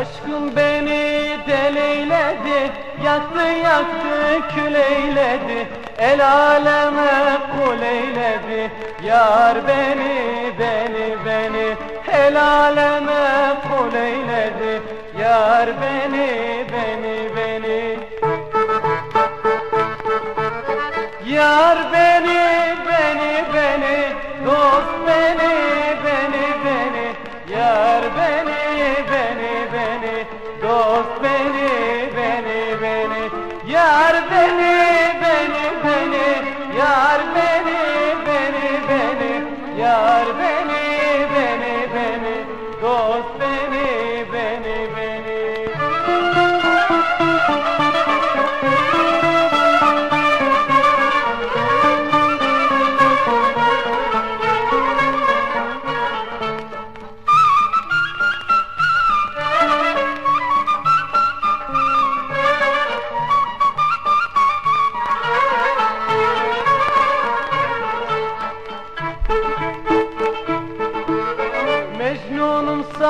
Aşkım beni deleyledi Yaktı yaktı küleyledi El aleme kul eyledi Yar beni beni beni. El aleme kul eyledi Yar beni beni beni. Yar beni beni beni. Dost beni Dost beni beni beni. Yar beni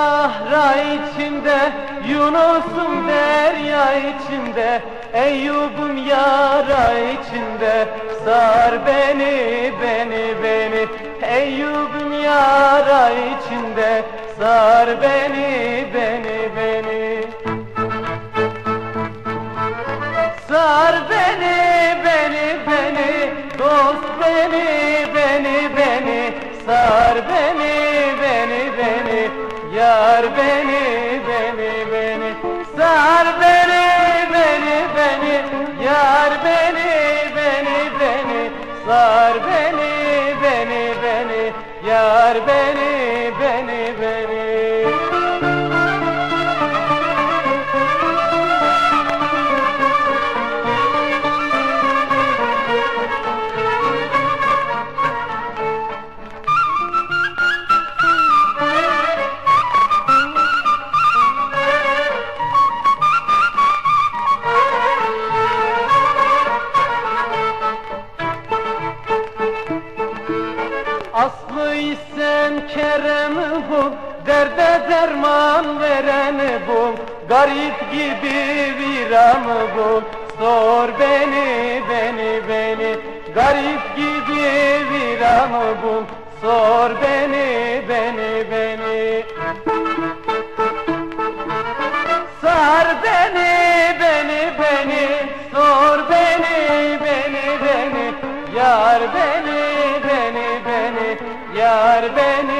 sahra içinde Yunus'um derya içinde Eyyub'um yara içinde. Sar beni beni beni Eyyub'um yara içinde. Sar beni beni beni. Sar beni beni beni Dost beni beni beni. Sar beni Yar beni beni beni. Sar beni beni beni. Yar beni beni beni. Sar beni beni beni. Yar beni beni beni Aslı isen Kerem'i bul Derde derman vereni bul Garip gibi viranı bul Sor beni beni beni. Garip gibi viranı bul Sor beni beni beni. Sar beni beni beni. Sor beni beni beni. Yar beni beni Yar beni.